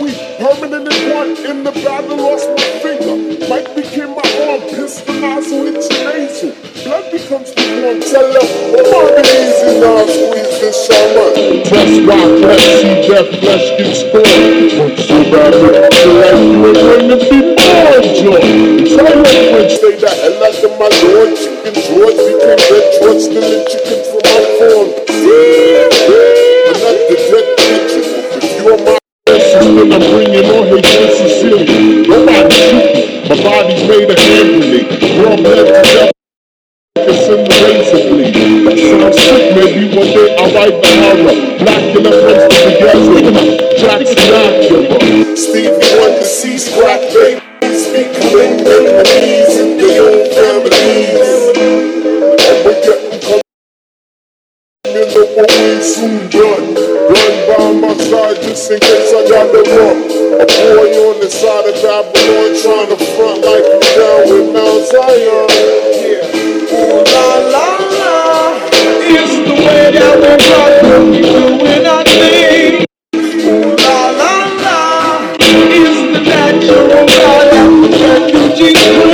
We permanent in the in the battle, lost my finger. Mike became my arm, pissed the nozzle, hits nasal. Blood becomes the one. tell them, come on, easy now, squeeze this so. Press rock, let's see that flesh gets scorned. Work so bad, look so like you were going to be born, John. Tell your friends, say that, and like in my lord, chicken drawers became red drawers, still in chicken. My body's made of grenade. Raw blood to death. It's in the razor bleed. That sounds sick. Maybe one day I'll write the horror. Blacking up rest of the gas. Jackson Acura. Stevie Wonder sees crack babies becoming enemies in their own families. We're getting caught in the what soon done. Run by my side just in case I got the run. A boy on the side of Babylon trying to front like you down with Mount Zion. Yeah. Ooh la la la. It's the way that we rock when we doing our thing. Ooh la la la. It's the natural God that the refugees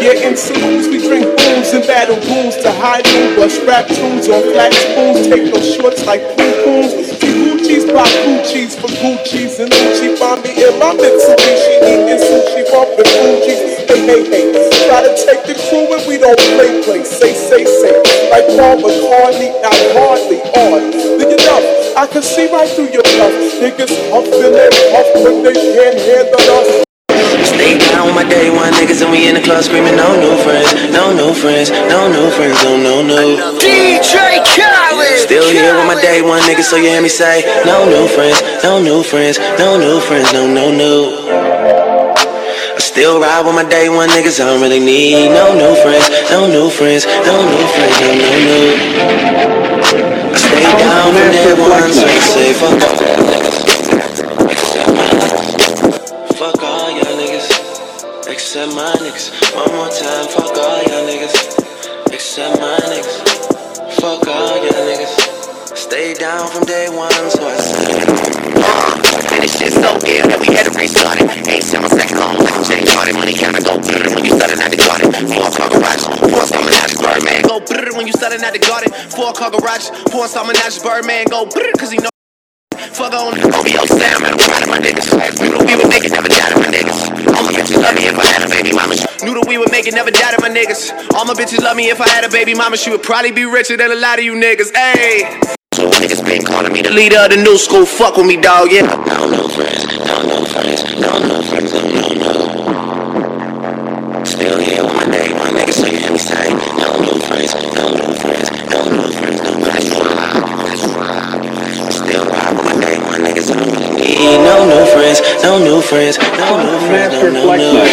Yeah, in saloons we drink booze and battle booze to hide bust rap tunes on flat spoons, take no shorts like. See Gucci's pop Gucci's for Gucci's and Gucci find me in my Mitsubishi eating sushi bumping Fuji's. Hey, hey, hey, try to take the crew and we don't play play. Say, say, say, like Paul McCartney, not hardly on. Look it up, I can see right through your bluff. Niggas and puff when they can't handle us. Stay down with my day one niggas and we in the club screaming no new friends, no new friends, no new friends, oh, no no no. DJ Khaled. Still here with my day one niggas, so you hear me say no new friends, no new friends, no new friends, no no no. I still ride with my day one niggas, I don't really need no new friends, no new friends, no new friends, no no no. I stay down from day one, so I say fuck niggas. Except my niggas. One more time, fuck all y'all niggas, except my niggas. Fuck all y'all niggas. Stay down from day one, so I say. And this shit so ill that we had to restart it. Ain't seven second long, like I'm caught it. Money counter go brrr when you started out the garden. Four car garage, four now just Birdman. Go brrr when you starting at the garden. Four car garage, four summer natch Birdman. Go brrr cause he know. Fuck on. OVO Sam, I'm proud of my niggas. Were, we Knew that we would never doubted my niggas. All my bitches love me if I had a baby mama. She would probably be richer than a lot of you niggas. Ayy. So niggas been calling me the Leader of the new school, fuck with me, dog, yeah. No, no friends, no, no friends, no, no friends, no, no, no. Still here with my name, my niggas, so you hear me say, no, no friends, no new friends, no new friends, no no no.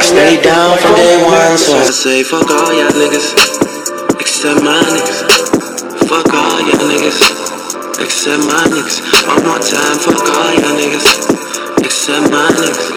Stay down from day one, so I say fuck all y'all niggas, except my niggas. Fuck all y'all niggas, except my niggas. One more time, fuck all y'all niggas, except my niggas.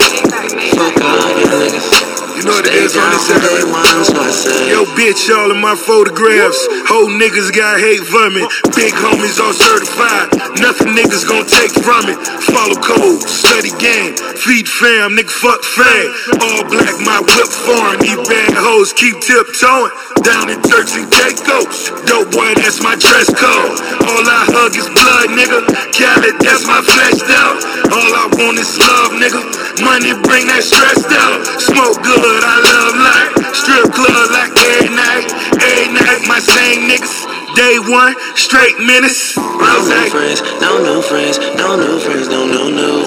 Fuck all y'all niggas. You know what it is on this from day era. one, so I say. Yo, bitch, all of my photographs. Whole niggas got hate for me. Big homies all certified. Nothing niggas gon' take from it. Follow code, study game. Feed fam, nigga, fuck fam. All black, my whip foreign. These bad hoes keep tiptoeing. Down in Turks and Caicos. Dope boy, that's my dress code. All I hug is blood, nigga. Khaled, that's my flesh out. All I want is love, nigga. Money bring that stress down. Smoke good, I love life. Strip club like every night. Every night, my same niggas. Day one, straight minutes. No new friends, no new friends, no new friends, no new no.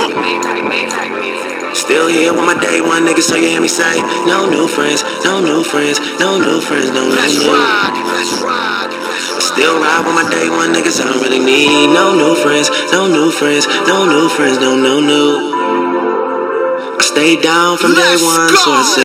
Still here with my day one niggas, so you hear me say, no new friends, no new friends, no new friends, no new no. no. Still ride with my day one niggas, I don't really need no new friends, no new friends, no new friends, no no no. I stay down from day Let's one, so I go. say.